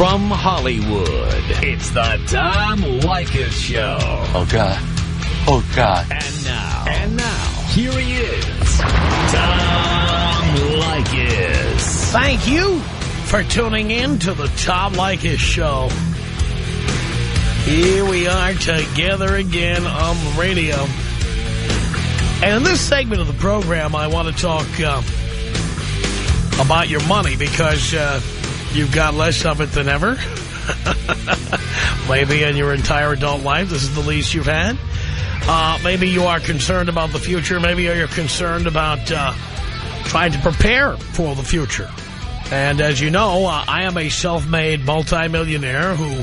From Hollywood, it's the Tom Leykis Show. Oh, God. Oh, God. And now. And now. Here he is. Tom Leykis. Thank you for tuning in to the Tom Leykis Show. Here we are together again on the radio. And in this segment of the program, I want to talk uh, about your money because uh, you've got less of it than ever. maybe in your entire adult life, this is the least you've had. Uh, maybe you are concerned about the future. Maybe you're concerned about uh, trying to prepare for the future. And as you know, uh, I am a self-made multimillionaire who,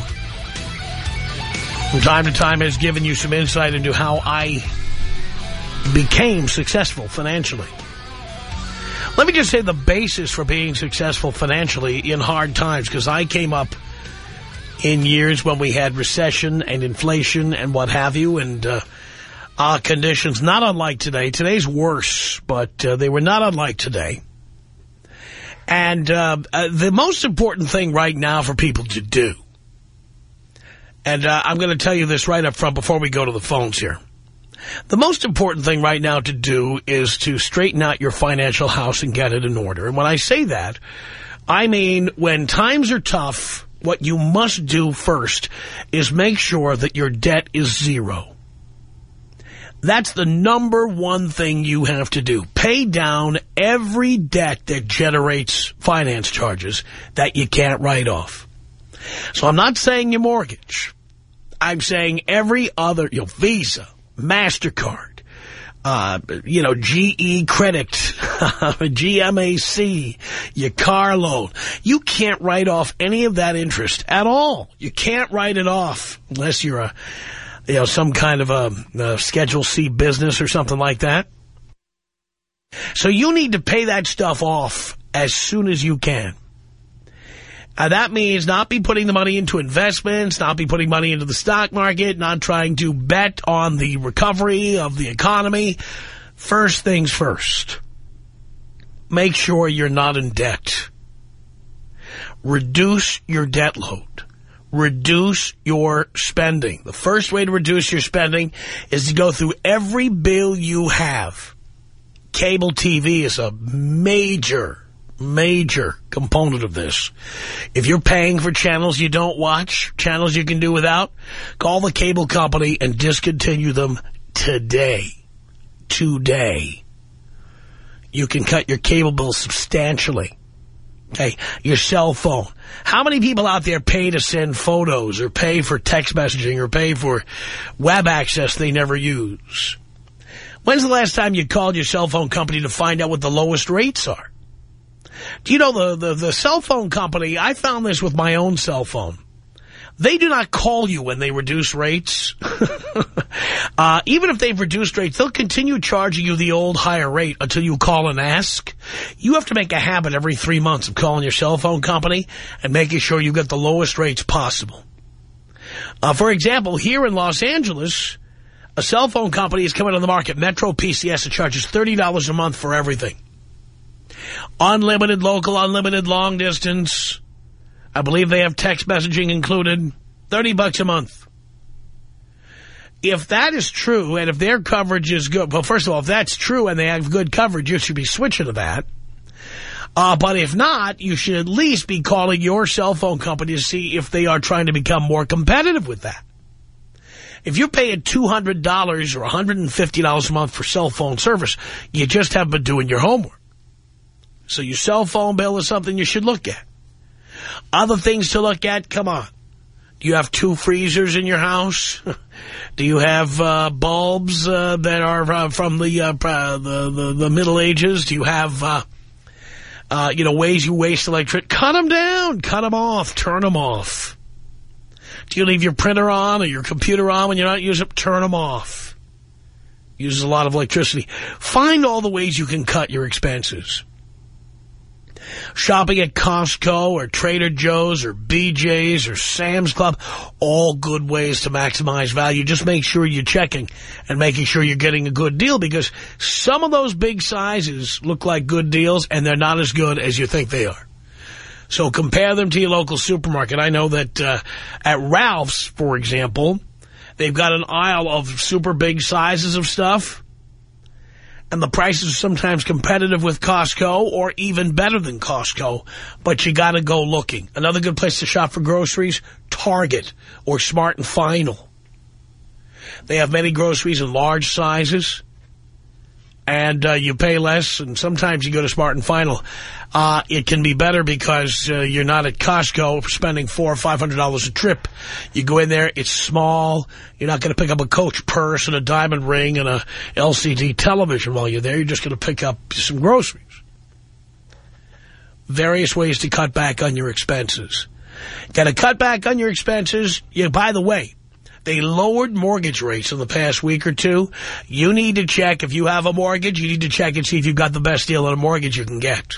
from time to time, has given you some insight into how I became successful financially. Let me just say the basis for being successful financially in hard times, because I came up in years when we had recession and inflation and what have you, and uh, uh, conditions not unlike today. Today's worse, but uh, they were not unlike today. And uh, uh, the most important thing right now for people to do, and uh, I'm going to tell you this right up front before we go to the phones here. The most important thing right now to do is to straighten out your financial house and get it in order. And when I say that, I mean when times are tough, what you must do first is make sure that your debt is zero. That's the number one thing you have to do. Pay down every debt that generates finance charges that you can't write off. So I'm not saying your mortgage. I'm saying every other, your Visa, MasterCard, uh, you know, GE Credit, GMAC, your car loan. You can't write off any of that interest at all. You can't write it off unless you're a, you know, some kind of a, a Schedule C business or something like that. So you need to pay that stuff off as soon as you can. Uh, that means not be putting the money into investments, not be putting money into the stock market, not trying to bet on the recovery of the economy. First things first. Make sure you're not in debt. Reduce your debt load. Reduce your spending. The first way to reduce your spending is to go through every bill you have. Cable TV is a major major component of this. If you're paying for channels you don't watch, channels you can do without, call the cable company and discontinue them today. Today. You can cut your cable bill substantially. Okay, your cell phone. How many people out there pay to send photos or pay for text messaging or pay for web access they never use? When's the last time you called your cell phone company to find out what the lowest rates are? Do you know the, the, the cell phone company, I found this with my own cell phone. They do not call you when they reduce rates. uh, even if they've reduced rates, they'll continue charging you the old higher rate until you call and ask. You have to make a habit every three months of calling your cell phone company and making sure you get the lowest rates possible. Uh, for example, here in Los Angeles, a cell phone company is coming on the market, Metro PCS, that charges $30 a month for everything. Unlimited local, unlimited long distance. I believe they have text messaging included. 30 bucks a month. If that is true, and if their coverage is good, well, first of all, if that's true and they have good coverage, you should be switching to that. Uh, but if not, you should at least be calling your cell phone company to see if they are trying to become more competitive with that. If you're paying $200 or $150 a month for cell phone service, you just haven't been doing your homework. So your cell phone bill is something you should look at. Other things to look at, come on. Do you have two freezers in your house? Do you have uh, bulbs uh, that are uh, from the, uh, the, the, the Middle Ages? Do you have, uh, uh, you know, ways you waste electricity? Cut them down. Cut them off. Turn them off. Do you leave your printer on or your computer on when you're not using it? Turn them off. Uses a lot of electricity. Find all the ways you can cut your expenses shopping at Costco or Trader Joe's or BJ's or Sam's Club, all good ways to maximize value. Just make sure you're checking and making sure you're getting a good deal because some of those big sizes look like good deals and they're not as good as you think they are. So compare them to your local supermarket. I know that uh, at Ralph's, for example, they've got an aisle of super big sizes of stuff. And the prices are sometimes competitive with Costco or even better than Costco. But you got to go looking. Another good place to shop for groceries, Target or Smart and Final. They have many groceries in large sizes and uh, you pay less, and sometimes you go to Smart and Final. Uh, it can be better because uh, you're not at Costco spending four or five hundred dollars a trip. You go in there, it's small. You're not going to pick up a Coach purse and a diamond ring and a LCD television while you're there. You're just going to pick up some groceries. Various ways to cut back on your expenses. Got to cut back on your expenses. Yeah, by the way, they lowered mortgage rates in the past week or two. You need to check if you have a mortgage. You need to check and see if you've got the best deal on a mortgage you can get.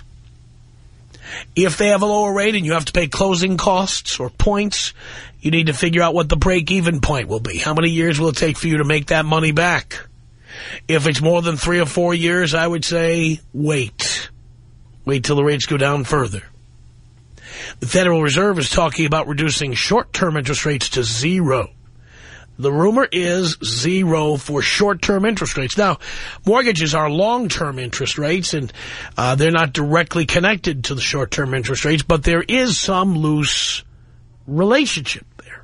If they have a lower rate and you have to pay closing costs or points, you need to figure out what the break-even point will be. How many years will it take for you to make that money back? If it's more than three or four years, I would say wait. Wait till the rates go down further. The Federal Reserve is talking about reducing short-term interest rates to zero. The rumor is zero for short-term interest rates. Now, mortgages are long-term interest rates, and uh, they're not directly connected to the short-term interest rates, but there is some loose relationship there.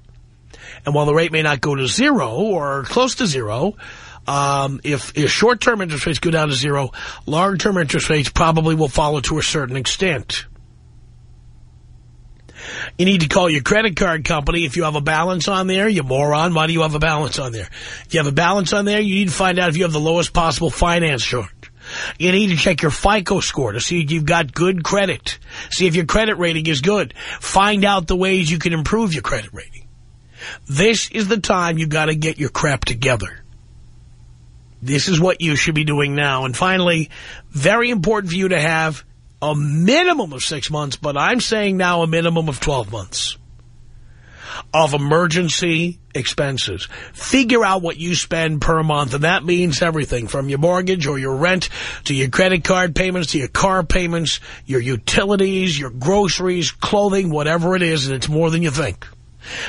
And while the rate may not go to zero or close to zero, um, if, if short-term interest rates go down to zero, long-term interest rates probably will follow to a certain extent. You need to call your credit card company if you have a balance on there. You moron, why do you have a balance on there? If you have a balance on there, you need to find out if you have the lowest possible finance charge. You need to check your FICO score to see if you've got good credit. See if your credit rating is good. Find out the ways you can improve your credit rating. This is the time you've got to get your crap together. This is what you should be doing now. And finally, very important for you to have a minimum of six months, but I'm saying now a minimum of 12 months of emergency expenses. Figure out what you spend per month, and that means everything from your mortgage or your rent to your credit card payments to your car payments, your utilities, your groceries, clothing, whatever it is, and it's more than you think.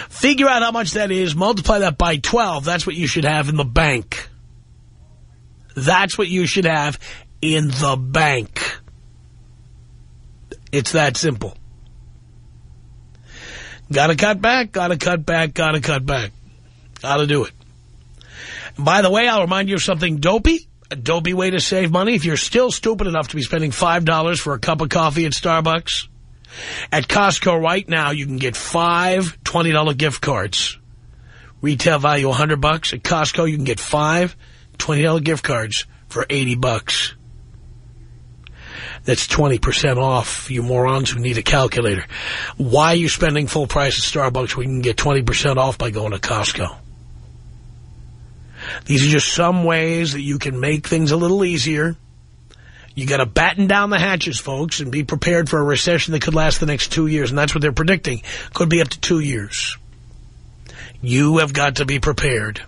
Figure out how much that is, multiply that by 12. That's what you should have in the bank. That's what you should have in the bank. It's that simple. Got to cut back, got to cut back, got to cut back. Got to do it. And by the way, I'll remind you of something dopey. A dopey way to save money. If you're still stupid enough to be spending $5 for a cup of coffee at Starbucks, at Costco right now, you can get five $20 gift cards. Retail value 100 bucks. At Costco, you can get five $20 gift cards for 80 bucks. That's 20% off, you morons who need a calculator. Why are you spending full price at Starbucks when you can get 20% off by going to Costco? These are just some ways that you can make things a little easier. You got to batten down the hatches, folks, and be prepared for a recession that could last the next two years. And that's what they're predicting. Could be up to two years. You have got to be prepared.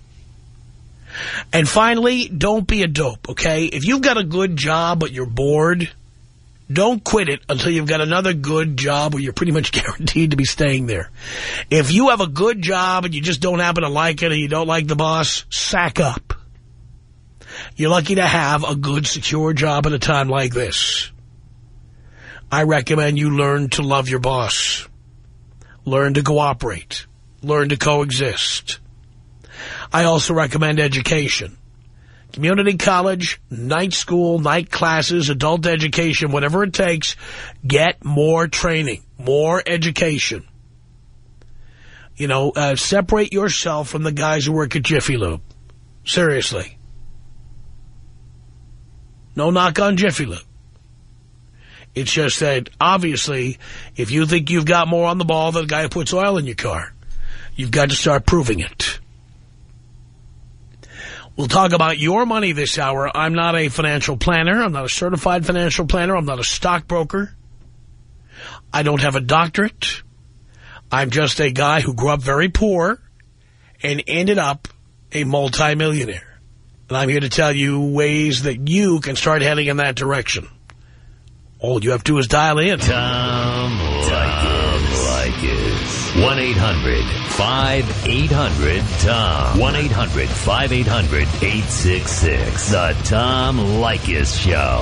And finally, don't be a dope, okay? If you've got a good job but you're bored, don't quit it until you've got another good job where you're pretty much guaranteed to be staying there. If you have a good job and you just don't happen to like it and you don't like the boss, sack up. You're lucky to have a good, secure job at a time like this. I recommend you learn to love your boss. Learn to cooperate. Learn to coexist. I also recommend education community college, night school, night classes, adult education, whatever it takes, get more training, more education. You know, uh, separate yourself from the guys who work at Jiffy Lube. Seriously. No knock on Jiffy Lube. It's just that, obviously, if you think you've got more on the ball than the guy who puts oil in your car, you've got to start proving it. We'll talk about your money this hour. I'm not a financial planner. I'm not a certified financial planner. I'm not a stockbroker. I don't have a doctorate. I'm just a guy who grew up very poor and ended up a multimillionaire. And I'm here to tell you ways that you can start heading in that direction. All you have to do is dial in. Tom 1-800-5800-TOM. 1-800-5800-866. The Tom Leykis Show.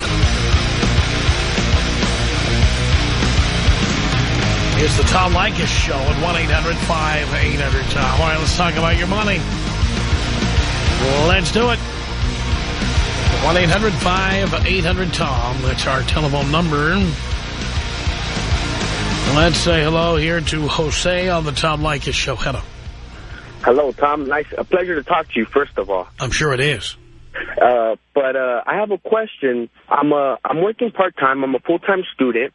It's the Tom Leykis Show at 1-800-5800-TOM. All right, let's talk about your money. Let's do it. 1-800-5800-TOM. That's our telephone number. Let's say hello here to Jose on the Tom Leykis Show. Hello. Hello, Tom. Nice, a pleasure to talk to you. First of all, I'm sure it is. uh, but uh, I have a question. I'm uh, I'm working part time. I'm a full time student,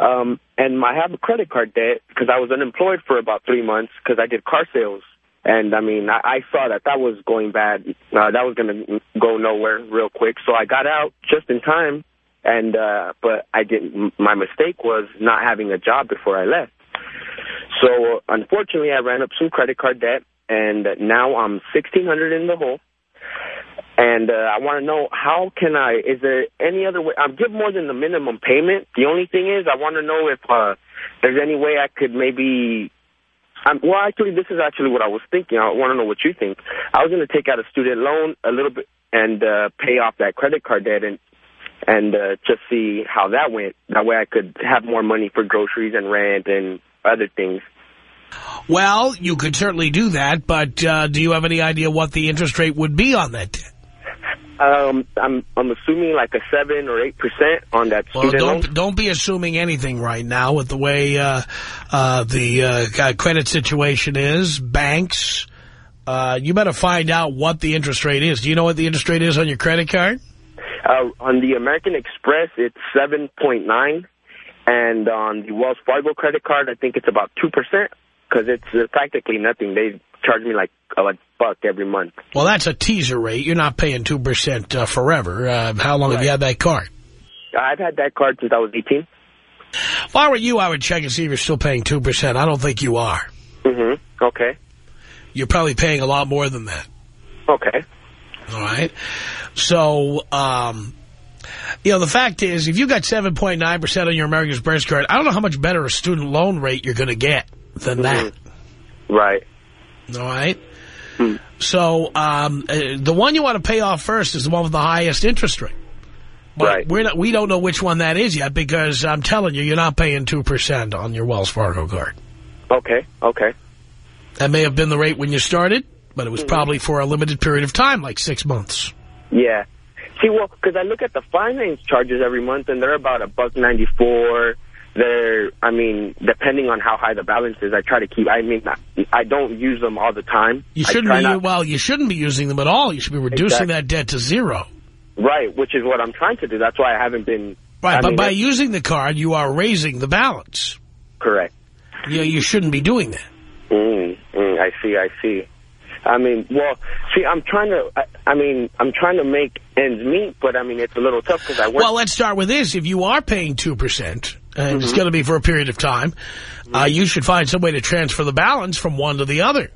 um, and I have a credit card debt because I was unemployed for about three months because I did car sales. And I mean, I, I saw that that was going bad. Uh, that was going to go nowhere real quick. So I got out just in time. And uh, but I didn't. My mistake was not having a job before I left. So unfortunately, I ran up some credit card debt, and now I'm sixteen hundred in the hole. And uh, I want to know how can I? Is there any other way? I'll give more than the minimum payment. The only thing is, I want to know if uh, there's any way I could maybe. Um, well, actually, this is actually what I was thinking. I want to know what you think. I was going to take out a student loan a little bit and uh, pay off that credit card debt and and uh, just see how that went. That way, I could have more money for groceries and rent and other things. Well, you could certainly do that, but uh, do you have any idea what the interest rate would be on that debt? Um, I'm I'm assuming like a seven or eight percent on that Well, student loan. don't don't be assuming anything right now with the way uh, uh, the uh, credit situation is. Banks, uh, you better find out what the interest rate is. Do you know what the interest rate is on your credit card? Uh, on the American Express, it's seven point nine, and on the Wells Fargo credit card, I think it's about two percent because it's uh, practically nothing. They charge me like a like buck every month. Well, that's a teaser rate. You're not paying 2% uh, forever. Uh, how long have you had that card? I've had that card since I was eighteen. If I were you, I would check and see if you're still paying 2%. I don't think you are. Mm-hmm. Okay. You're probably paying a lot more than that. Okay. All right. So, um, you know, the fact is, if you got 7.9% on your American Express card, I don't know how much better a student loan rate you're going to get than that. Right. All right. So, um, uh, the one you want to pay off first is the one with the highest interest rate. But Right. we're not, we don't know which one that is yet because I'm telling you, you're not paying 2% on your Wells Fargo card. Okay. Okay. That may have been the rate when you started, but it was probably for a limited period of time, like six months. Yeah. See, well, because I look at the finance charges every month, and they're about a buck ninety four. They're, I mean, depending on how high the balance is, I try to keep. I mean, I- don't use them all the time. You shouldn't be, not- well, you shouldn't be using them at all. You should be reducing Exactly. that debt to zero. Right, which is what I'm trying to do. That's why I haven't been. Right, I but mean, by using the card, you are raising the balance. correct. You, you shouldn't be doing that. Mm, mm, I see. I see. I mean, well, see, I'm trying to. I, I mean, I'm trying to make ends meet, but I mean, it's a little tough because I work. Well, let's start with this. If you are paying 2%, and Mm-hmm. it's going to be for a period of time, uh, you should find some way to transfer the balance from one to the other,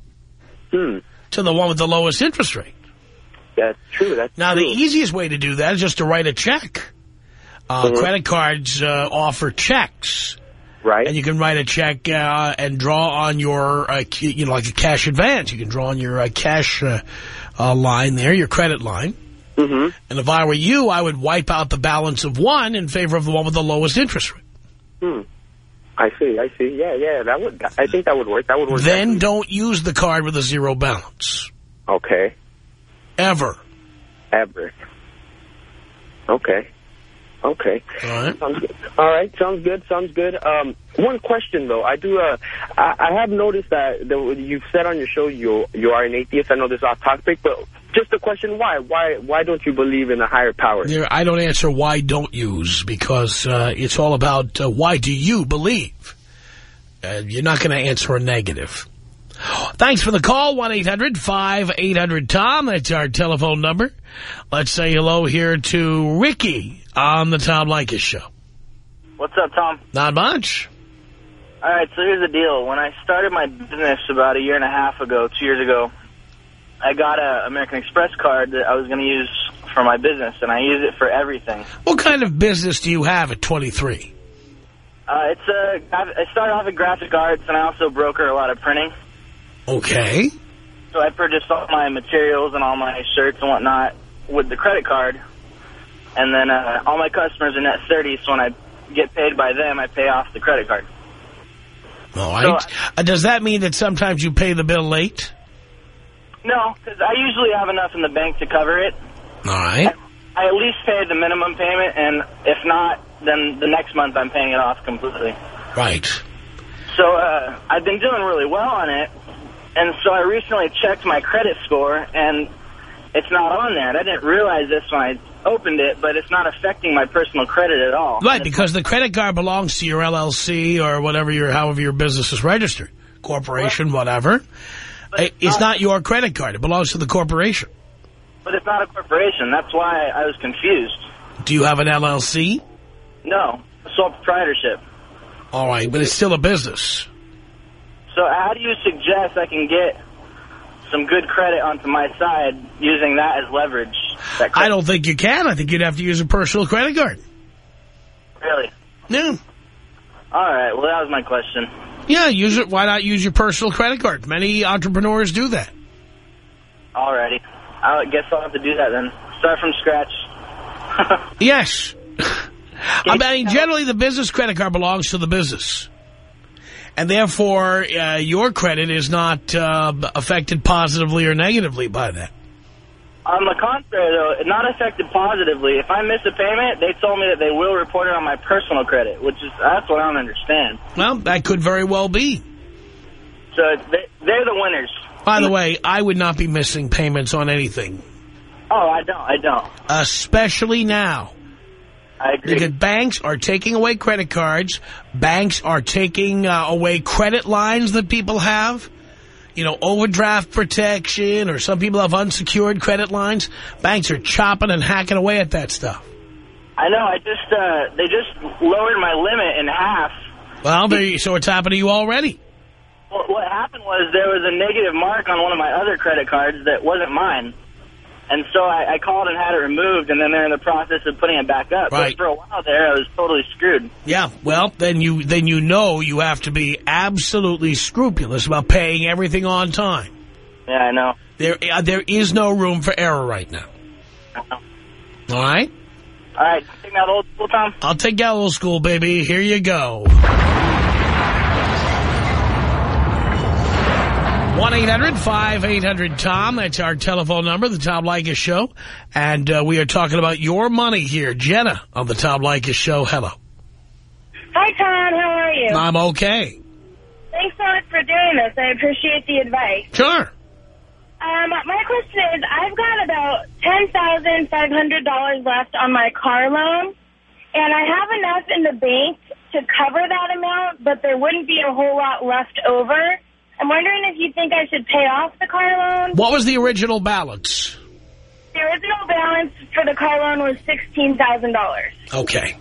hmm, to the one with the lowest interest rate. that's true. That's Now, true. the easiest way to do that is just to write a check. Uh, Mm-hmm. Credit cards uh, offer checks. Right. And you can write a check uh, and draw on your, uh, you know, like a cash advance. You can draw on your uh, cash uh, uh, line there, your credit line. mm-hmm. And if I were you, I would wipe out the balance of one in favor of the one with the lowest interest rate. Hmm. I see. I see. Yeah, yeah. That would. I think that would work. That would work. Then don't use the card with a zero balance. Okay. Ever. Ever. Okay. Okay. All right? Sounds good. All right. Sounds good. Sounds good. Um, one question though. I do. Uh, I, I have noticed that, that you've said on your show you you are an atheist. I know this is off topic, but just a question: Why? Why? Why don't you believe in a higher power? There, I don't answer why don't use because uh, it's all about uh, why do you believe. Uh, you're not going to answer a negative. Thanks for the call, 1-800-5800-TOM. That's our telephone number. Let's say hello here to Ricky on the Tom Leykis Show. What's up, Tom? Not much. All right, so here's the deal. When I started my business about a year and a half ago, two years ago, I got an American Express card that I was going to use for my business, and I use it for everything. What kind of business do you have at 23? Uh, it's a, I started off at graphic arts, and I also broker a lot of printing. Okay. So I purchased all my materials and all my shirts and whatnot with the credit card. And then uh, all my customers are net 30, so when I get paid by them, I pay off the credit card. All right. So- uh, does that mean that sometimes you pay the bill late? No, because I usually have enough in the bank to cover it. All right. I at least pay the minimum payment, and if not, then the next month I'm paying it off completely. Right. So uh, I've been doing really well on it, and so I recently checked my credit score, and it's not on there. And I didn't realize this when I opened it, but it's not affecting my personal credit at all. Right, because the credit card belongs to your LLC or whatever your, however your business is registered. Corporation, whatever. But It's not your credit card. It belongs to the corporation. But it's not a corporation. That's why I was confused. Do you have an LLC? No, sole proprietorship. All right, but it's still a business. So how do you suggest I can get some good credit onto my side using that as leverage? I don't think you can. I think you'd have to use a personal credit card. Really? Yeah. All right, well, that was my question. Yeah, use it. Why not use your personal credit card? Many entrepreneurs do that. Alrighty. I guess I'll have to do that then. Start from scratch. Yes. I mean, generally the business credit card belongs to the business. And therefore, uh, your credit is not uh, affected positively or negatively by that. On the contrary, though, not affected positively. If I miss a payment, they told me that they will report it on my personal credit, which is that's what I don't understand. Well, that could very well be. So they, they're the winners. By the way, I would not be missing payments on anything, Oh, I don't. I don't. especially now. I agree. Because banks are taking away credit cards. Banks are taking uh, away credit lines that people have. You know, overdraft protection, or some people have unsecured credit lines. Banks are chopping and hacking away at that stuff. I know. I just uh, they just lowered my limit in half. Well, there you, so it's happened to you already. Well, what happened was there was a negative mark on one of my other credit cards that wasn't mine. And so I, I called and had it removed, and then they're in the process of putting it back up. Right. But for a while there, I was totally screwed. Yeah, well, then you then you know you have to be absolutely scrupulous about paying everything on time. Yeah, I know. There, uh, there is no room for error right now. I. All right? All right, take that old school, Tom. I'll take you out old school, baby. Here you go. 1-800-5800-TOM. That's our telephone number, the Tom Leykis Show. And uh, we are talking about your money here. Jenna on the Tom Leykis Show. Hello. Hi, Tom. How are you? I'm okay. Thanks so much for doing this. I appreciate the advice. Sure. Um, my question is, I've got about $10,500 left on my car loan, and I have enough in the bank to cover that amount, but there wouldn't be a whole lot left over. I'm wondering if you think I should pay off the car loan. What was the original balance? The original balance for the car loan was $16,000. Okay.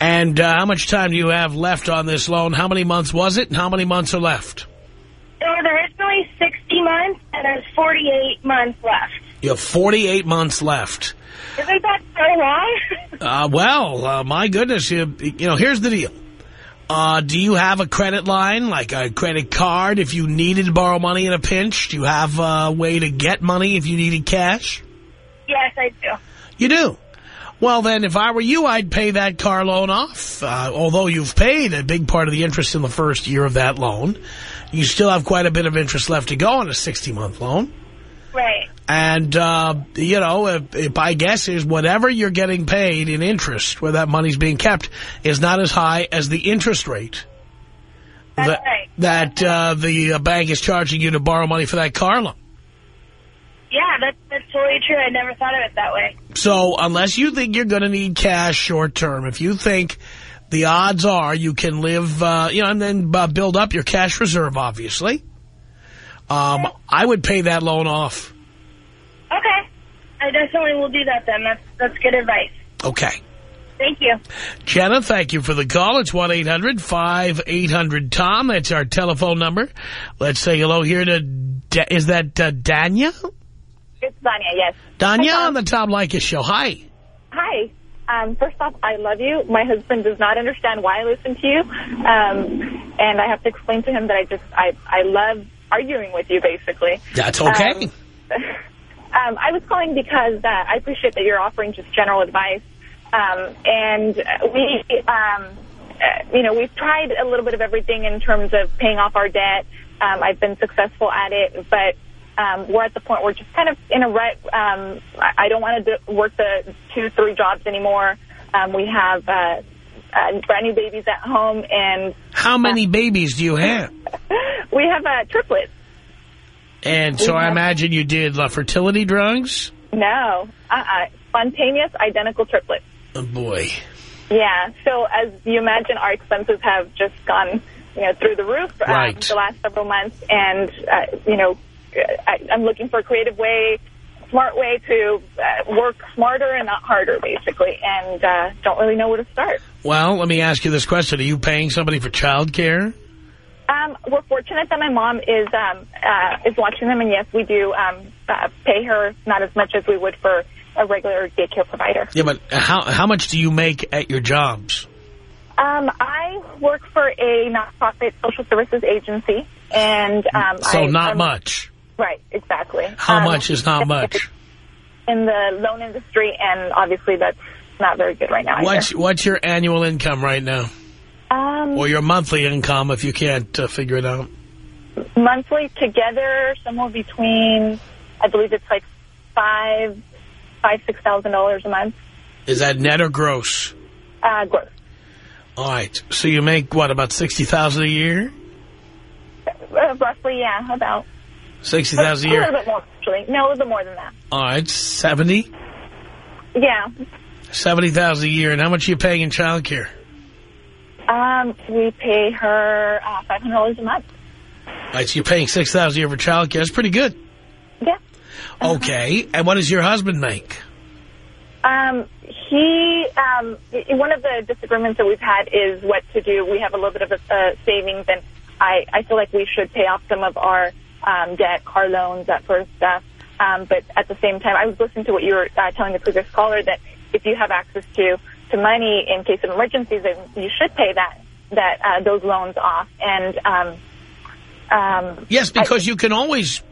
And uh, how much time do you have left on this loan? How many months was it, and how many months are left? It was originally 60 months, and there's 48 months left. You have 48 months left. Isn't that so long? Uh, well, uh, my goodness, you, you know, here's the deal. Uh, do you have a credit line, like a credit card, if you needed to borrow money in a pinch? Do you have a way to get money if you needed cash? yes, I do. You do. Well, then, if I were you, I'd pay that car loan off. Uh, although you've paid a big part of the interest in the first year of that loan, you still have quite a bit of interest left to go on a 60-month loan. Right. And, uh, you know, if, if my guess is whatever you're getting paid in interest, where that money's being kept, is not as high as the interest rate That's that, right. that uh, the uh, bank is charging you to borrow money for that car loan. Yeah, that's, that's totally true. I never thought of it that way. So unless you think you're going to need cash short term, if you think the odds are you can live, uh, you know, and then uh, build up your cash reserve, obviously, um, I would pay that loan off. Okay. I definitely will do that then. That's, that's good advice. Okay. Thank you. Jenna, thank you for the call. It's 1-800-5800-TOM. That's our telephone number. Let's say hello here to, Da- is that uh, Danya? It's Vanya, yes. Danya Hi, Tom. on the Tom Leykis Show. Hi. Hi. Um, first off, I love you. My husband does not understand why I listen to you. Um, and I have to explain to him that I just, I, I love arguing with you, basically. That's okay. Um, um, I was calling because uh, I appreciate that you're offering just general advice. Um, and we, um, uh, you know, we've tried a little bit of everything in terms of paying off our debt. Um, I've been successful at it, but um, we're at the point where we're just kind of in a rut. Um, I don't want to work the two, three jobs anymore. Um, we have uh, uh, brand new babies at home, and How many babies do you have? we have uh, triplets. And so I imagine you did uh, fertility drugs? No, uh-uh. spontaneous identical triplets. Oh, boy. Yeah. So as you imagine, our expenses have just gone, you know, through the roof um, Right. the last several months, and uh, you know, I, I'm looking for a creative way, smart way to uh, work smarter and not harder, basically, and uh, don't really know where to start. Well, let me ask you this question. Are you paying somebody for child care? Um, we're fortunate that my mom is um, uh, is watching them, and yes, we do um, uh, pay her not as much as we would for a regular daycare provider. Yeah, but how how much do you make at your jobs? Um, I work for a nonprofit social services agency, and um, So I, not I'm- much. Right, exactly. How Um, much is not much? in the loan industry? And obviously, that's not very good right now. What's what's your annual income right now? Um, Or your monthly income if you can't uh, figure it out? monthly together, somewhere between, I believe it's like five, five, six thousand dollars a month. Is that net or gross? Uh, gross. All right. So you make, what, about 60,000 a year? Uh, roughly, yeah, about. 60000 a year. A little bit more, actually. No, a little bit more than that. All right. 70 Yeah. 70000 a year. And how much are you paying in child care? Um, we pay her uh, five hundred dollars a month. Right, So you're paying 6000 a year for child care. That's pretty good. Yeah. Okay. And what does your husband make? Um, he, um, one of the disagreements that we've had is what to do. We have a little bit of a, uh, savings, and I, I feel like we should pay off some of our um, debt, car loans, that sort of stuff. Um, but at the same time, I was listening to what you were uh, telling the previous caller that if you have access to to money in case of emergencies, you should pay that that uh, those loans off. And um, um, Yes, because you can always,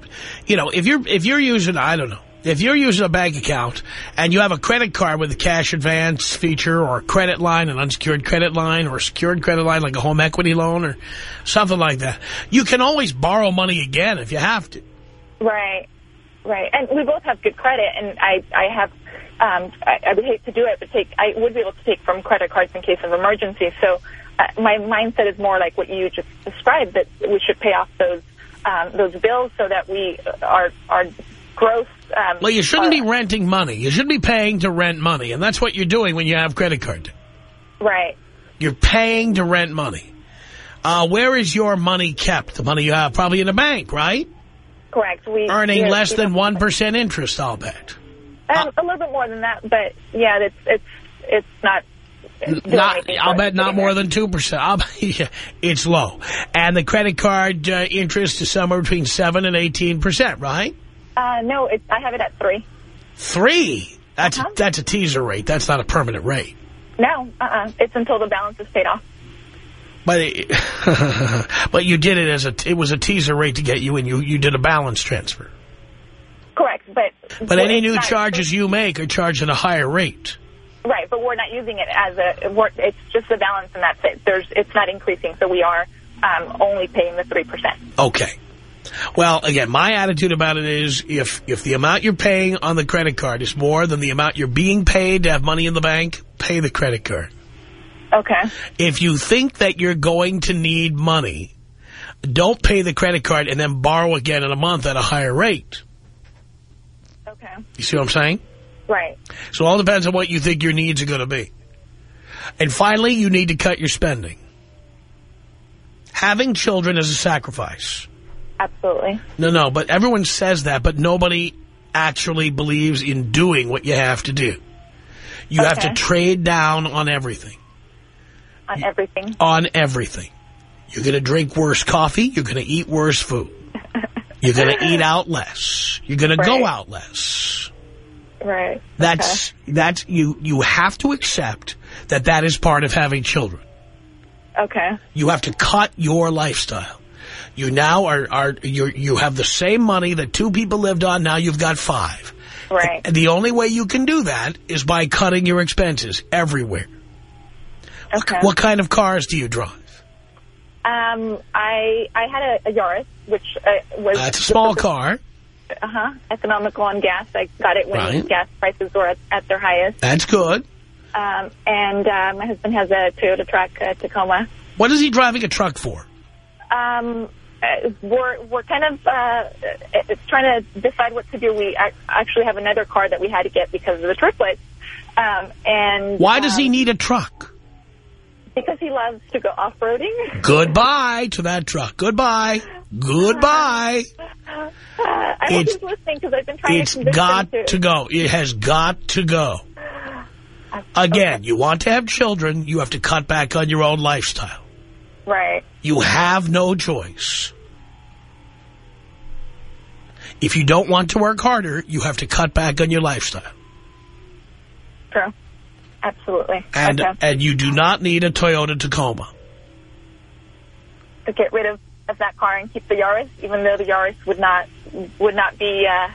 you know, if you're if you're using, I don't know, if you're using a bank account and you have a credit card with a cash advance feature or a credit line, an unsecured credit line or a secured credit line like a home equity loan or something like that, you can always borrow money again if you have to. Right, right. And we both have good credit, and I, I have, um, I, I would hate to do it, but take, I would be able to take from credit cards in case of emergency. So uh, my mindset is more like what you just described, that we should pay off those, um, those bills so that we, our, our gross, um, Well, you shouldn't uh, be renting money. You shouldn't be paying to rent money, and that's what you're doing when you have credit card. Right. You're paying to rent money. Uh, where is your money kept? The money you have probably in a bank, right? Correct. We Earning less than 1% interest, I'll bet. Um, a little bit more than that, but yeah, it's, it's, it's not, Not, I'll bet not more than 2%. I'll, yeah, it's low. And the credit card uh, interest is somewhere between 7 and 18%, right? Uh, no, it's, I have it at three. Three. That's, Uh-huh. a, that's a teaser rate. That's not a permanent rate. No, uh-uh. It's until the balance is paid off. But it, but you did it as a, it was a teaser rate to get you and you, you did a balance transfer. But any new charges you make are charged at a higher rate. right? But we're not using it as a. It's just the balance, and that's it. There's, it's not increasing, so we are um, only paying the three percent. Okay. Well, again, my attitude about it is if if the amount you're paying on the credit card is more than the amount you're being paid to have money in the bank, pay the credit card. Okay. If you think that you're going to need money, don't pay the credit card and then borrow again in a month at a higher rate. Okay. You see what I'm saying? Right. So it all depends on what you think your needs are going to be. And finally, you need to cut your spending. Having children is a sacrifice. Absolutely. No, no, but everyone says that, but nobody actually believes in doing what you have to do. You have to trade down on everything. On everything. On everything. You're going to drink worse coffee. You're going to eat worse food. You're going to eat out less. You're going to go out less. Right. That's, that's, you, you have to accept that that is part of having children. Okay. You have to cut your lifestyle. You now are, are you you have the same money that two people lived on. Now you've got five. Right. And the only way you can do that is by cutting your expenses everywhere. Okay. What kind of cars do you drive? Um, I I had a, a Yaris, which uh, was That's a small car. uh huh economical on gas. I got it when Right. gas prices were at, at their highest. That's good. Um, and uh, my husband has a Toyota truck, uh, Tacoma. What is he driving a truck for? Um, uh, we're we're kind of uh, trying to decide what to do. We actually have another car that we had to get because of the triplets. Um, and Why does he um, need a truck? Because he loves to go off roading. Goodbye to that truck. Goodbye. Goodbye. Uh, I hope It's- he's listening because I've been trying It's to convince got him to go. It has got to go. Again, you want to have children, you have to cut back on your own lifestyle. Right. You have no choice. If you don't want to work harder, you have to cut back on your lifestyle. True. Absolutely. And okay. and you do not need a Toyota Tacoma. to get rid of, of that car and keep the Yaris, even though the Yaris would not would not be uh,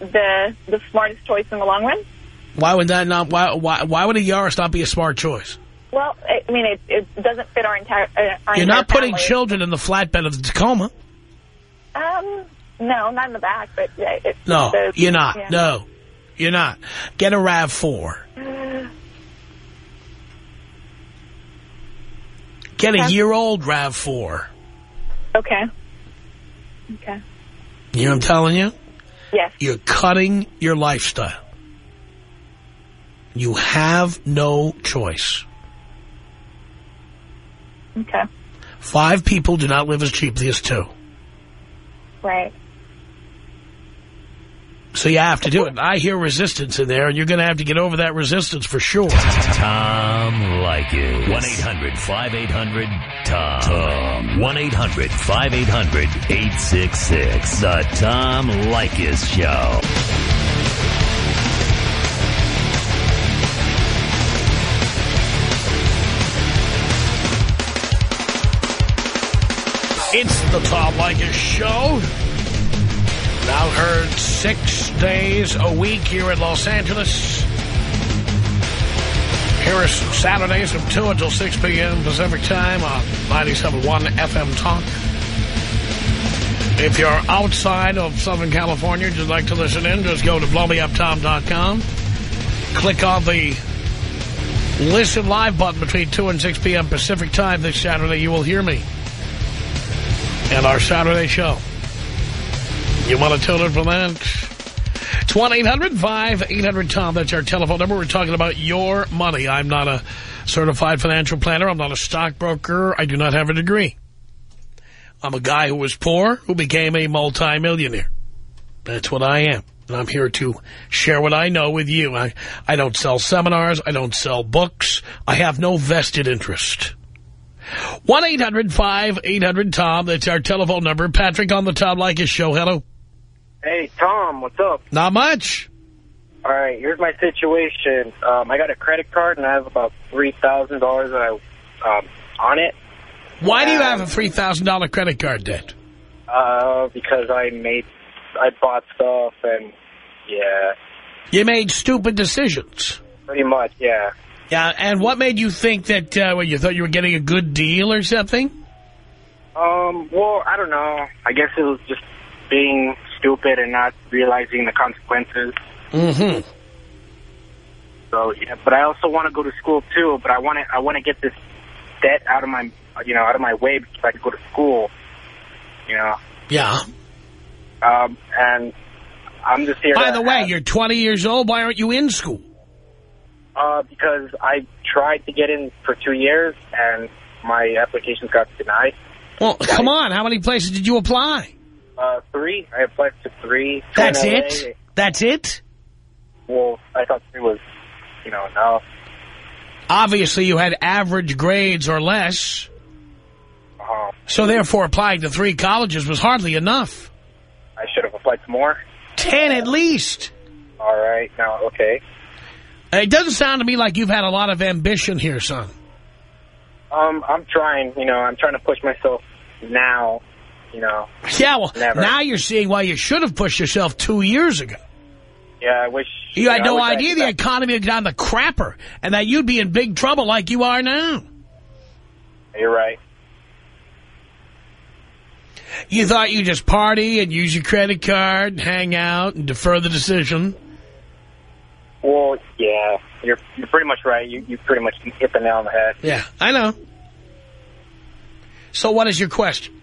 the the smartest choice in the long run. Why would that not? Why why why would a Yaris not be a smart choice? Well, I mean, it, it doesn't fit our entire. Uh, our You're entire not putting family. children in the flatbed of the Tacoma. Um, no, not in the back, but yeah, No, you're not. yeah. No, you're not. Get a Rav Four. Get a year-old Rav Four. Okay. Okay. You know what I'm telling you? Yes. You're cutting your lifestyle. You have no choice. Okay. Five people do not live as cheaply as two. Right. So you have to do it. I hear resistance in there, and you're going to have to get over that resistance for sure. Tom Leykis. 1-800-5800-TOM. Tom. 1-800-5800-866. The Tom Leykis Show. It's the Tom Leykis Show. Now heard six days a week here in Los Angeles. Here are Saturdays from 2 until 6 p.m. Pacific Time on 97.1 FM Talk. If you're outside of Southern California and you'd like to listen in, just go to blowmeuptom.com. Click on the Listen Live button between 2 and 6 p.m. Pacific Time this Saturday. You will hear me and our Saturday show. You want to tune in for that? It's 1-800-5800-TOM. That's our telephone number. We're talking about your money. I'm not a certified financial planner. I'm not a stockbroker. I do not have a degree. I'm a guy who was poor who became a multimillionaire. That's what I am. And I'm here to share what I know with you. I, I don't sell seminars. I don't sell books. I have no vested interest. 1-800-5800-TOM. That's our telephone number. Patrick on the Tom Leykis show. Hello. Hey, Tom, what's up? Not much. All right, here's my situation. Um, I got a credit card, and I have about $3,000 that I um, on it Why do you have a $3,000 credit card debt? uh, because I made, I bought stuff, and yeah, You made stupid decisions. pretty much, yeah. Yeah, and what made you think that, uh, well, you thought you were getting a good deal or something? Um, well, I don't know. I guess it was just being stupid and not realizing the consequences. Mm-hmm. So, yeah, but I also want to go to school too. But I want to, I want to get this debt out of my, you know, out of my way so I can go to school. You know, Yeah. um, and I'm just here. By the way, have- you're 20 years old. Why aren't you in school? uh, because I tried to get in for two years and my applications got denied. Well, come on. How many places did you apply? Uh, three. I applied to three. That's it? That's it? Well, I thought three was, you know, enough. Obviously, you had average grades or less. Uh, So therefore, applying to three colleges was hardly enough. I should have applied to more. Ten at least. All right. Now, okay. It doesn't sound to me like you've had a lot of ambition here, son. Um, I'm trying, you know, I'm trying to push myself now, you know. Yeah, well, Never. now you're seeing why you should have pushed yourself two years ago. Yeah, I wish... You had know, no I wish I idea the economy had gone the crapper and that you'd be in big trouble like you are now. You're right. You thought you just party and use your credit card and hang out and defer the decision. Well, yeah, you're you're pretty much right. You you pretty much hit the nail on the head. Yeah, I know. So what is your question?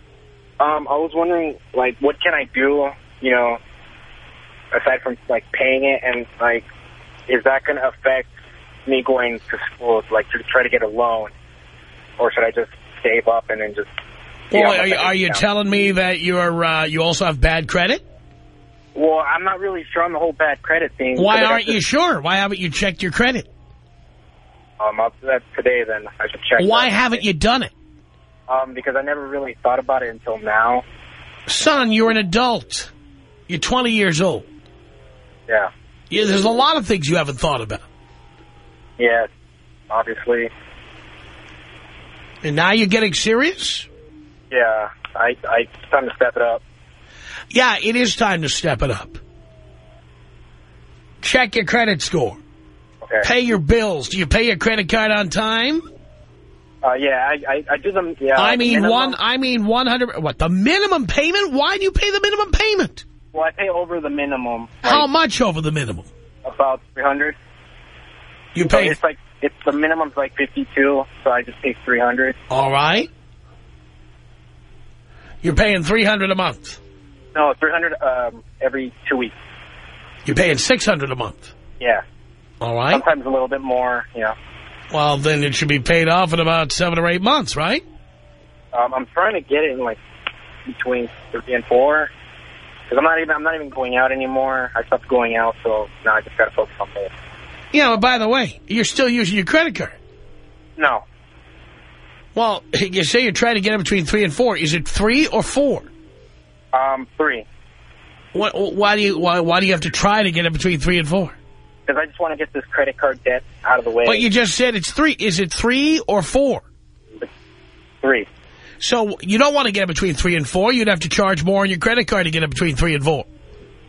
Um, I was wondering, like, what can I do, you know, aside from, like, paying it, and, like, is that going to affect me going to school, like, to try to get a loan? Or should I just save up and then just... Well, are, you- are you telling me that you're uh, you also have bad credit? Well, I'm not really sure on the whole bad credit thing. Why aren't you sure? Why haven't you checked your credit? Um, I'll do that today, then. I should check Why haven't you done it? Um, because I never really thought about it until now. Son, you're an adult. You're 20 years old. Yeah. Yeah, there's a lot of things you haven't thought about. Yeah, obviously. And now you're getting serious? Yeah, I, I, it's time to step it up. Yeah, it is time to step it up. Check your credit score. Okay. Pay your bills. Do you pay your credit card on time? Uh, yeah, I, I, I do them, yeah. I mean minimum- one. I mean 100. What, the minimum payment? Why do you pay the minimum payment? Well, I pay over the minimum. How much over the minimum? About 300 You So pay, it's like, it's, the minimum's like 52, so I just pay 300 all right. You're paying 300 a month. No, 300 um, every two weeks. You're paying 600 a month. Yeah. All right. Sometimes a little bit more, you know. Well, then it should be paid off in about seven or eight months, right? Um, I'm trying to get it in like between three and four. Because I'm not even I'm not even going out anymore. I stopped going out, so now I just got to focus on this. Yeah, but by the way, you're still using your credit card. No, Well, you say you're trying to get it between three and four. Is it three or four? um, three. What, why do you why, why do you have to try to get it between three and four? Because I just want to get this credit card debt out of the way. But you just said it's three. Is it three or four? three. So you don't want to get it between three and four. You'd have to charge more on your credit card to get it between three and four.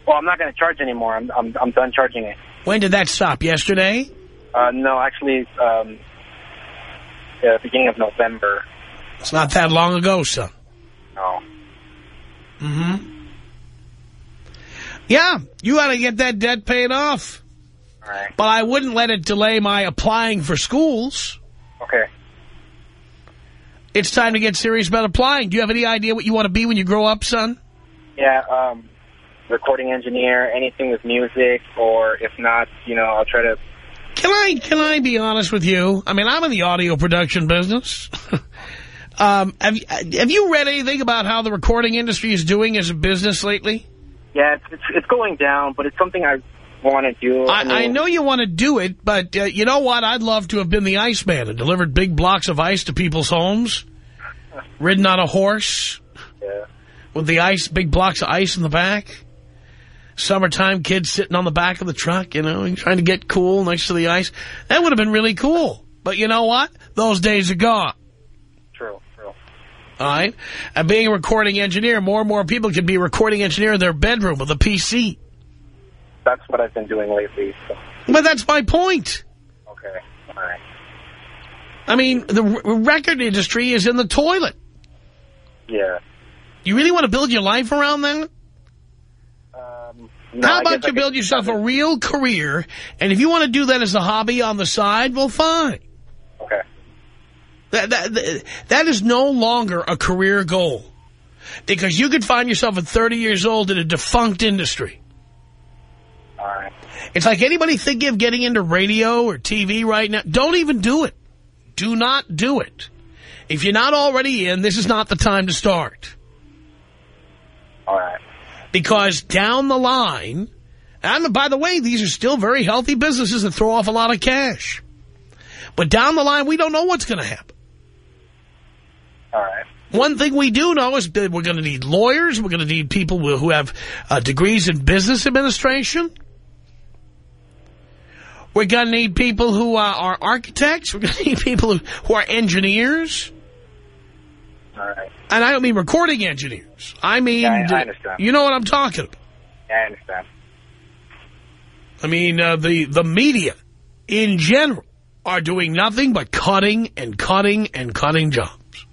Well, I'm not going to charge anymore. I'm I'm I'm done charging it. When did that stop? Yesterday? Uh, no, actually, um, the beginning of November. It's not that long ago, son. No. Mm-hmm. Yeah, you got to get that debt paid off. Right. But I wouldn't let it delay my applying for schools. Okay. It's time to get serious about applying. Do you have any idea what you want to be when you grow up, son? Yeah. Um, recording engineer, anything with music, or if not, you know, I'll try to. Can I can I be honest with you? I mean, I'm in the audio production business. um, have, you- have you read anything about how the recording industry is doing as a business lately? Yeah, it's it's, it's going down, but it's something I want to do. I, I mean, know you want to do it, but uh, you know what? I'd love to have been the Iceman and delivered big blocks of ice to people's homes, ridden on a horse Yeah. with the ice, big blocks of ice in the back. Summertime kids sitting on the back of the truck, you know, trying to get cool next to the ice. That would have been really cool. But you know what? Those days are gone. True. True. All right? And being a recording engineer, more and more people can be a recording engineer in their bedroom with a PC. That's what I've been doing lately. So. But that's my point. Okay. All right. I mean, the r- record industry is in the toilet. Yeah. You really want to build your life around that? Um, no, How about you build yourself a real career, and if you want to do that as a hobby on the side, well, fine. Okay. That, that, that, that is no longer a career goal. Because you could find yourself at 30 years old in a defunct industry. All right. It's like anybody thinking of getting into radio or TV right now, don't even do it. Do not do it. If you're not already in, this is not the time to start. All right. Because down the line, and by the way, these are still very healthy businesses that throw off a lot of cash. But down the line, we don't know what's going to happen. All right. One thing we do know is that we're going to need lawyers. We're going to need people who have uh, degrees in business administration. We're going to need people who uh, are architects. We're going to need people who, who are engineers. All right. And I don't mean recording engineers. I mean, Yeah, I- I understand. you know what I'm talking about. Yeah, I understand. I mean, uh, the, the media in general are doing nothing but cutting and cutting and cutting jobs.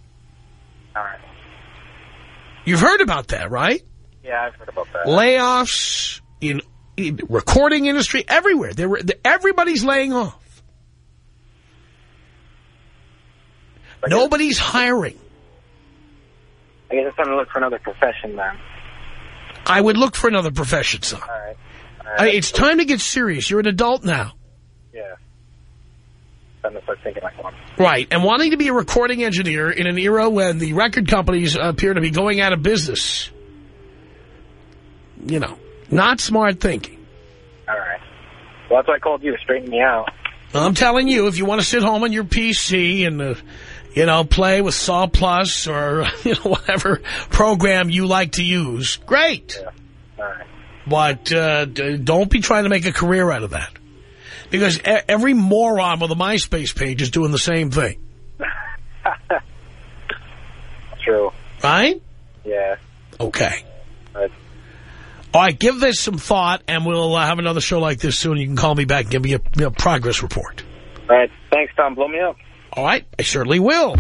All right. You've heard about that, right? Yeah, I've heard about that. Layoffs in, in recording industry everywhere. There were, everybody's laying off. Nobody's hiring. I guess it's time to look for another profession then. I would look for another profession, son. All right. All right. It's time to get serious. You're an adult now. Yeah. Time to start thinking like one. Right. And wanting to be a recording engineer in an era when the record companies appear to be going out of business. You know, not smart thinking. All right. Well, that's why I called you to straighten me out. I'm telling you, if you want to sit home on your PC and, uh, you know, play with Saw Plus or, you know, whatever program you like to use, great. All right. But uh, don't be trying to make a career out of that. Because every moron with a MySpace page is doing the same thing. True. Right? Yeah. Okay. Right. All right, give this some thought, and we'll uh, have another show like this soon. You can call me back and give me a, you know, progress report. All right. Thanks, Tom. Blow me up. All right? I certainly will.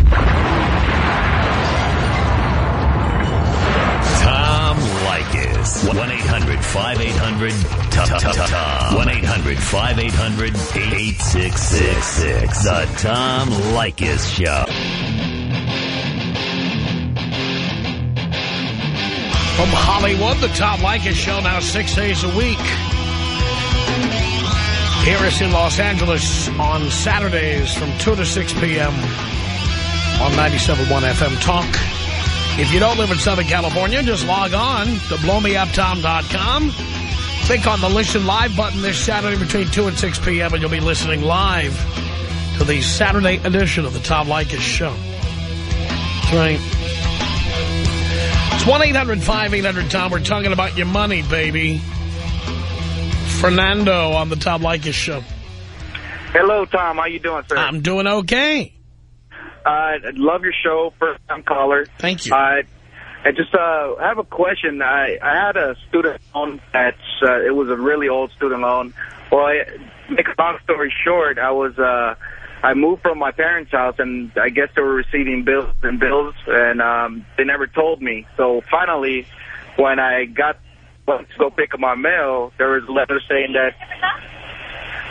Tom Leykis. 1-800-5800-TOM. 1-800-5800-8666. The Tom Leykis Show. From Hollywood, the Tom Leykis Show, now six days a week. Here is in Los Angeles on Saturdays from 2 to 6 p.m. on 97.1 FM Talk. If you don't live in Southern California, just log on to blowmeuptom.com. Click on the Listen Live button this Saturday between 2 and 6 p.m. and you'll be listening live to the Saturday edition of the Tom Leykis Show. That's right. It's 1-800-5800-TOM. We're talking about your money, baby. Fernando on the Tom Leykis Show. Hello, Tom. How you doing, sir? I'm doing okay. Uh, I love your show. First time caller. Thank you. Uh, I just uh, have a question. I, I had a student loan that's, uh, it was a really old student loan. Well, I, make a long story short, I was, uh, I moved from my parents' house, and I guess they were receiving bills and bills, and um, they never told me. So finally, when I got to go pick up my mail, there was a letter saying that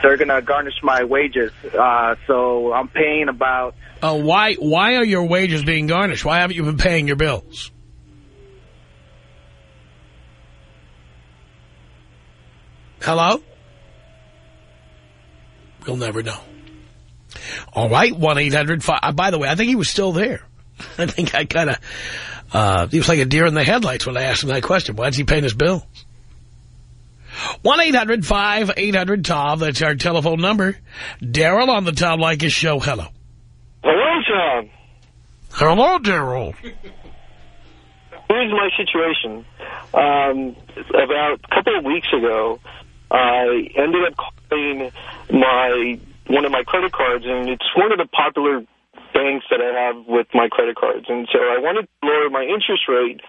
they're going to garnish my wages. Uh, so I'm paying about Uh, why why are your wages being garnished? Why haven't you been paying your bills? Hello? We'll never know. All right, 1-800... Uh, by the way, I think he was still there. I think I kind of... Uh, he was like a deer in the headlights when I asked him that question. Why is he paying his bills? 1-800-5800-TOM. That's our telephone number. Daryl on the Tom Leykis show. Hello. Hello, Tom. Hello, Daryl. Here's my situation. Um, about a couple of weeks ago, I ended up calling my one of my credit cards, and it's one of the popular banks that I have with my credit cards. And so I wanted to lower my interest rate,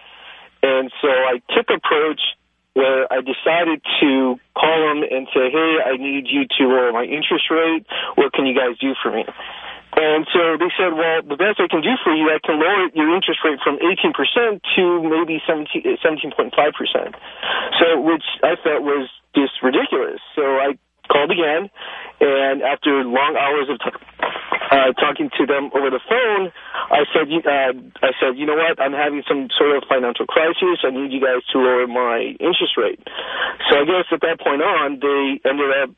and so I took approach where I decided to call them and say, hey, I need you to lower my interest rate. What can you guys do for me? And so they said, well, the best I can do for you, I can lower your interest rate from 18% to maybe 17, 17.5%. So, which I felt was just ridiculous. So I called again, and after long hours of uh, talking to them over the phone, I said, uh, I said, you know what? I'm having some sort of financial crisis. I need you guys to lower my interest rate. So I guess at that point on, they ended up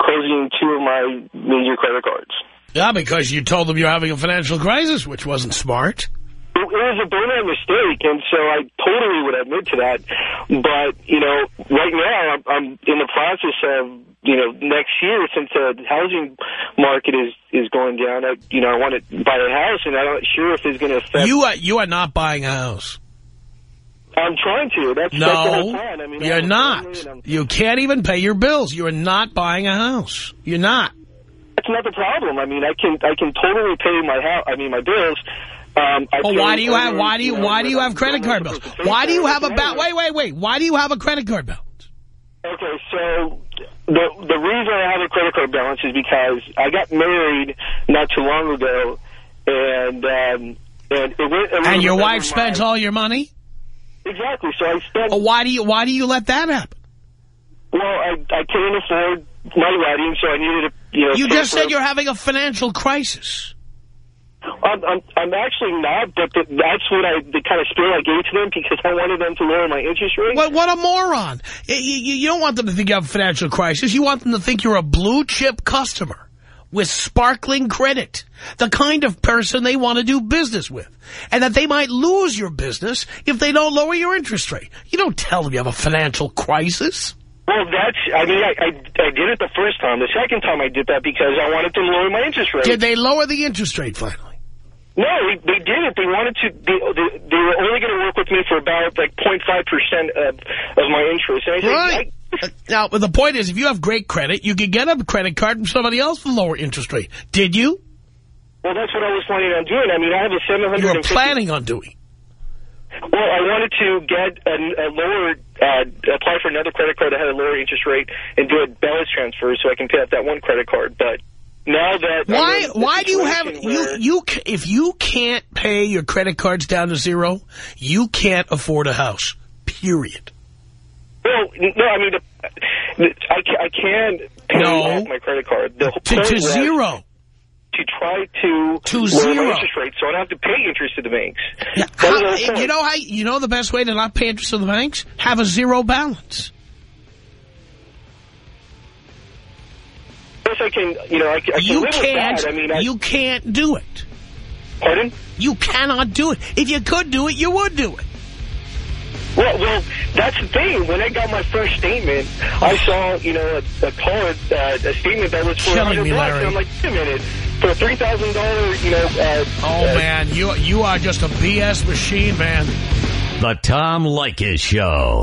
closing two of my major credit cards. Yeah, because you told them you're having a financial crisis, which wasn't smart. It was a donut mistake, and so I totally would admit to that. But, you know, right now I'm, I'm in the process of, you know, next year, since the housing market is, is going down, I, you know, I want to buy a house, and I'm not sure if it's going to affect... You are, you are not buying a house. I'm trying to. That's, that's the whole No, plan. I mean, you're not. family and I'm- You can't even pay your bills. You're not buying a house. You're not. That's not the problem. I mean, I can I can totally pay my house. I mean, my bills. Um, I Well, why do you have why do you why do you have credit card bills? supposed to pay Why do you have a wait wait wait? Why do you have a credit card bill? Okay, so the the reason I have a credit card balance is because I got married not too long ago, and um, and it went. little And your wife spends all your money. exactly. So I spent. Well, why do you why do you let that happen? Well, I I can't afford my wedding, so I needed to you know. You just said you're having a financial crisis. I'm, I'm, I'm actually not, but th that's what I, the kind of spirit I gave to them because I wanted them to lower my interest rate. What what a moron! You, you, you don't want them to think you have a financial crisis. You want them to think you're a blue chip customer with sparkling credit, the kind of person they want to do business with, and that they might lose your business if they don't lower your interest rate. You don't tell them you have a financial crisis. Well, that's, I mean, I, I, I did it the first time. The second time I did that because I wanted them to lower my interest rate. Did they lower the interest rate finally? No, they, they didn't. They wanted to, they, they, they were only going to work with me for about like 0.5% of, of my interest. And I said, Right. Uh, Now, but the point is, if you have great credit, you could get a credit card from somebody else with a lower interest rate. Did you? Well, that's what I was planning on doing. I mean, I have a 750 You were planning on doing. Well, I wanted to get a, a lower, uh, apply for another credit card that had a lower interest rate and do a balance transfer so I can pay off that one credit card. But now that Why? Why do you have you you? If you can't pay your credit cards down to zero, you can't afford a house. Period. Well, no, I mean, the, I, ca- I can pay No. my credit card. The To, to zero. To try to, To lower zero. interest rate so I don't have to pay interest to the banks. Yeah, how- the whole point. you know how you know the best way to not pay interest to the banks? Have a zero balance. Yes, I can, you know, I, can- I can You live with can't. that. I mean, I, you can't do it. pardon? You cannot do it. If you could do it, you would do it. Well, well, that's the thing. When I got my first statement, I saw, you know, a, a card, uh, a statement that was for Killing 100 me, bucks, Larry. and I'm like, wait a minute, for $3,000, you know, uh, Oh uh, man, you you are just a BS machine, man. The Tom Leykis Show.